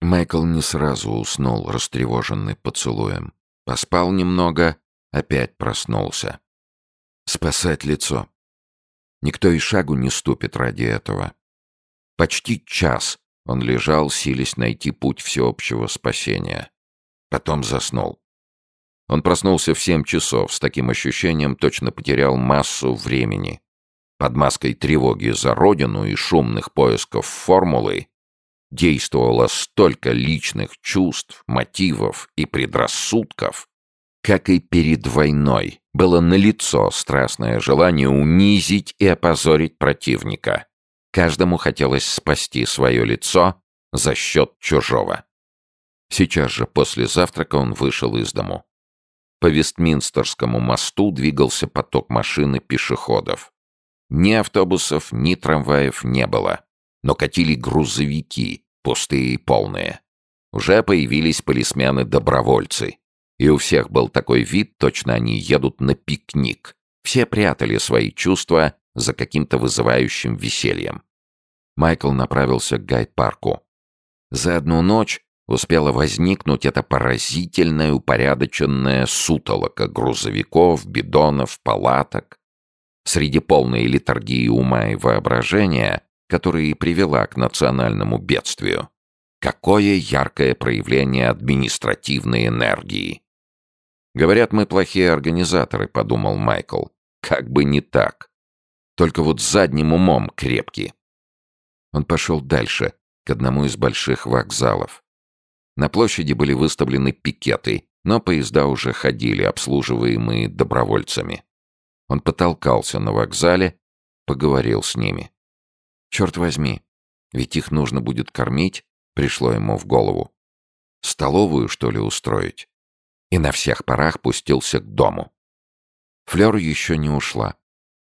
Майкл не сразу уснул, растревоженный поцелуем. Поспал немного, опять проснулся. Спасать лицо. Никто и шагу не ступит ради этого. Почти час он лежал, силясь найти путь всеобщего спасения. Потом заснул. Он проснулся в семь часов, с таким ощущением точно потерял массу времени. Под маской тревоги за родину и шумных поисков формулы действовало столько личных чувств, мотивов и предрассудков, как и перед войной, было налицо страстное желание унизить и опозорить противника. Каждому хотелось спасти свое лицо за счет чужого. Сейчас же после завтрака он вышел из дому. По Вестминстерскому мосту двигался поток машин и пешеходов. Ни автобусов, ни трамваев не было, но катили грузовики, пустые и полные. Уже появились полисмены-добровольцы, и у всех был такой вид, точно они едут на пикник. Все прятали свои чувства за каким-то вызывающим весельем. Майкл направился к гайд-парку. За одну ночь успела возникнуть эта поразительная упорядоченная сутолока грузовиков, бидонов, палаток. Среди полной литургии ума и воображения, которая и привела к национальному бедствию. Какое яркое проявление административной энергии! «Говорят, мы плохие организаторы», — подумал Майкл. «Как бы не так. Только вот задним умом крепки». Он пошел дальше, к одному из больших вокзалов. На площади были выставлены пикеты, но поезда уже ходили, обслуживаемые добровольцами. Он потолкался на вокзале, поговорил с ними. Черт возьми, ведь их нужно будет кормить, пришло ему в голову. Столовую, что ли, устроить? И на всех парах пустился к дому. Флёр еще не ушла.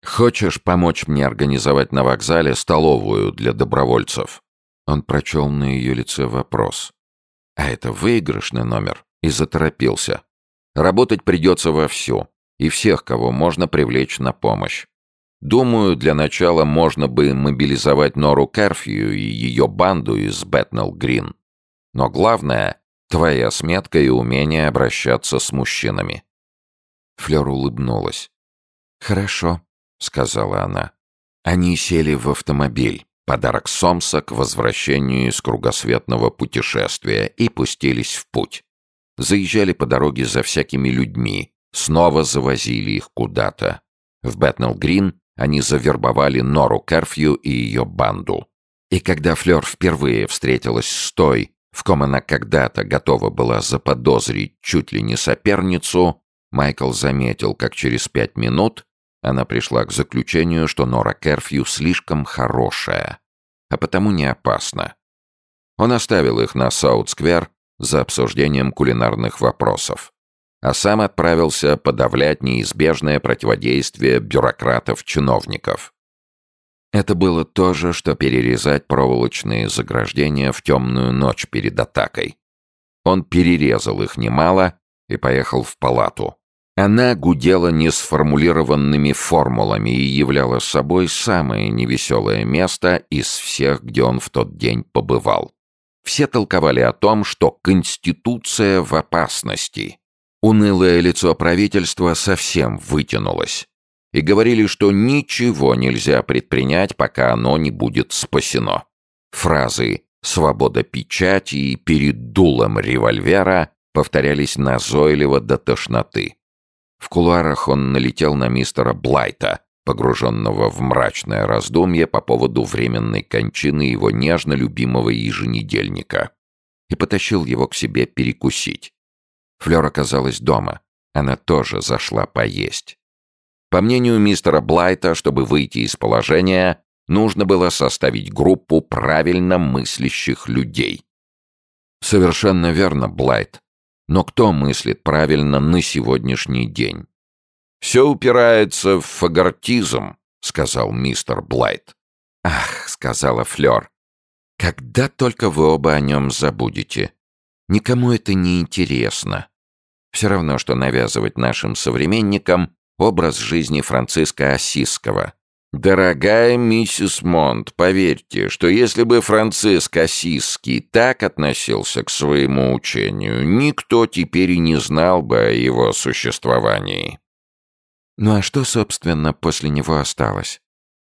«Хочешь помочь мне организовать на вокзале столовую для добровольцев?» Он прочел на ее лице вопрос. А это выигрышный номер. И заторопился. Работать придется вовсю. И всех, кого можно привлечь на помощь. Думаю, для начала можно бы мобилизовать Нору Керфью и ее банду из Бэтнелл Грин. Но главное — твоя сметка и умение обращаться с мужчинами. Флёр улыбнулась. «Хорошо», — сказала она. Они сели в автомобиль. Подарок Сомса к возвращению из кругосветного путешествия и пустились в путь. Заезжали по дороге за всякими людьми, снова завозили их куда-то. В Бэтнелл-Грин они завербовали Нору Керфью и ее банду. И когда Флёр впервые встретилась с той, в ком она когда-то готова была заподозрить чуть ли не соперницу, Майкл заметил, как через пять минут она пришла к заключению, что Нора Керфью слишком хорошая, а потому не опасна. Он оставил их на Саут-сквер за обсуждением кулинарных вопросов, а сам отправился подавлять неизбежное противодействие бюрократов-чиновников. Это было то же, что перерезать проволочные заграждения в темную ночь перед атакой. Он перерезал их немало и поехал в палату. Она гудела несформулированными формулами и являла собой самое невеселое место из всех, где он в тот день побывал. Все толковали о том, что Конституция в опасности. Унылое лицо правительства совсем вытянулось. И говорили, что ничего нельзя предпринять, пока оно не будет спасено. Фразы «свобода печати» и «перед дулом револьвера» повторялись назойливо до тошноты. В кулуарах он налетел на мистера Блайта, погруженного в мрачное раздумье по поводу временной кончины его нежно любимого еженедельника, и потащил его к себе перекусить. Флёр оказалась дома. Она тоже зашла поесть. По мнению мистера Блайта, чтобы выйти из положения, нужно было составить группу правильно мыслящих людей. Совершенно верно, Блайт. Но кто мыслит правильно на сегодняшний день? «Все упирается в фагортизм», — сказал мистер Блайт. «Ах», — сказала Флёр, — «когда только вы оба о нем забудете. Никому это не интересно. Все равно, что навязывать нашим современникам образ жизни Франциска Осиского. Дорогая миссис Монт, поверьте, что если бы Франциск Осиский так относился к своему учению, никто теперь и не знал бы о его существовании. Ну а что, собственно, после него осталось?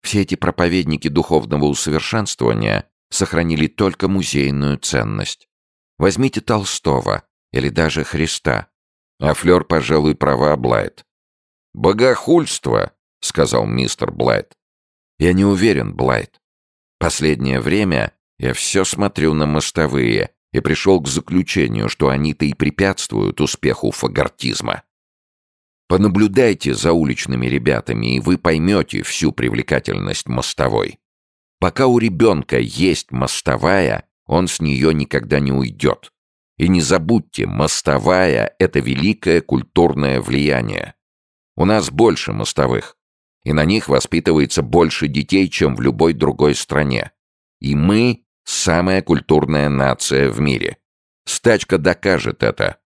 Все эти проповедники духовного усовершенствования сохранили только музейную ценность. Возьмите Толстого или даже Христа. А Флёр, пожалуй, права Блайт. «Богохульство», — сказал мистер Блайт. «Я не уверен, Блайт. Последнее время я все смотрю на мостовые и пришел к заключению, что они-то и препятствуют успеху фагортизма. Понаблюдайте за уличными ребятами, и вы поймете всю привлекательность мостовой. Пока у ребенка есть мостовая, он с нее никогда не уйдет. И не забудьте, мостовая — это великое культурное влияние. У нас больше мостовых, и на них воспитывается больше детей, чем в любой другой стране. И мы — самая культурная нация в мире. Стачка докажет это.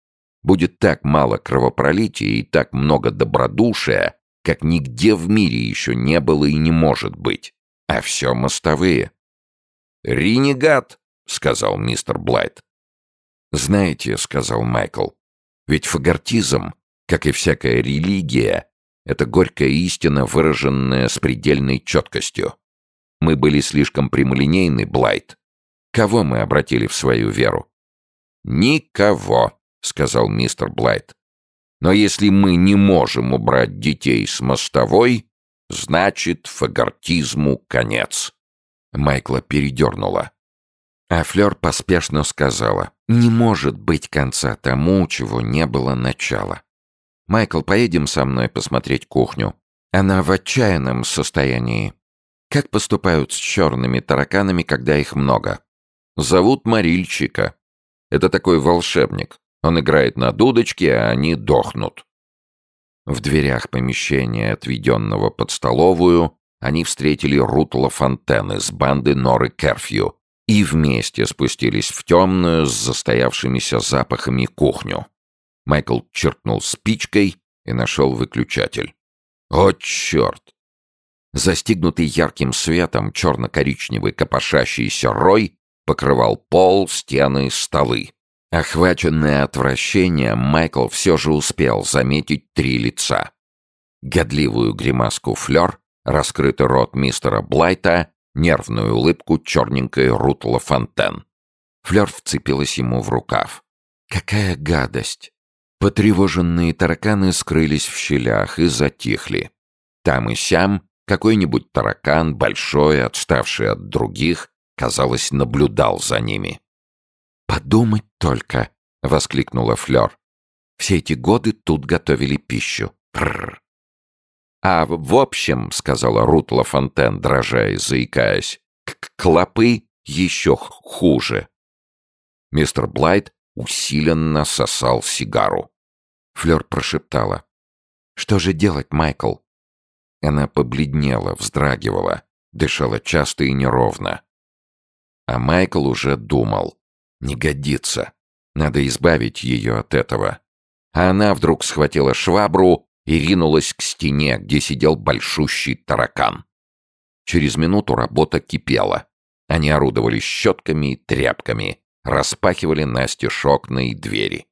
Будет так мало кровопролития и так много добродушия, как нигде в мире еще не было и не может быть. А все мостовые. «Ренегат!» — сказал мистер Блайт. «Знаете», — сказал Майкл, — «ведь фагортизм, как и всякая религия, это горькая истина, выраженная с предельной четкостью. Мы были слишком прямолинейны, Блайт. Кого мы обратили в свою веру?» «Никого», — сказал мистер Блайт. «Но если мы не можем убрать детей с мостовой, значит, фагортизму конец». Майкла передернула. А Флёр поспешно сказала, «Не может быть конца тому, чего не было начала. Майкл, поедем со мной посмотреть кухню. Она в отчаянном состоянии. Как поступают с черными тараканами, когда их много? Зовут Марильчика. Это такой волшебник. Он играет на дудочке, а они дохнут». В дверях помещения, отведенного под столовую, они встретили Рутла Фонтен из банды Норы Керфью, и вместе спустились в темную с застоявшимися запахами кухню. Майкл черкнул спичкой и нашел выключатель. О, черт! Застигнутый ярким светом черно-коричневый копошащийся рой покрывал пол, стены, столы. Охваченный отвращением, Майкл все же успел заметить три лица. Годливую гримаску флер, раскрытый рот мистера Блайта нервную улыбку черненькой Рут Фонтен. Флёр вцепилась ему в рукав. «Какая гадость!» Потревоженные тараканы скрылись в щелях и затихли. Там и сям какой-нибудь таракан, большой, отставший от других, казалось, наблюдал за ними. «Подумать только!» — воскликнула Флёр. «Все эти годы тут готовили пищу. Прррр. «А в общем, — сказала Рут Фонтен, дрожа и заикаясь, — клопы еще хуже». Мистер Блайт усиленно сосал сигару. Флёр прошептала. «Что же делать, Майкл?» Она побледнела, вздрагивала, дышала часто и неровно. А Майкл уже думал. «Не годится. Надо избавить ее от этого». А она вдруг схватила швабру и ринулась к стене, где сидел большущий таракан. Через минуту работа кипела. Они орудовали щетками и тряпками, распахивали настежь окна двери.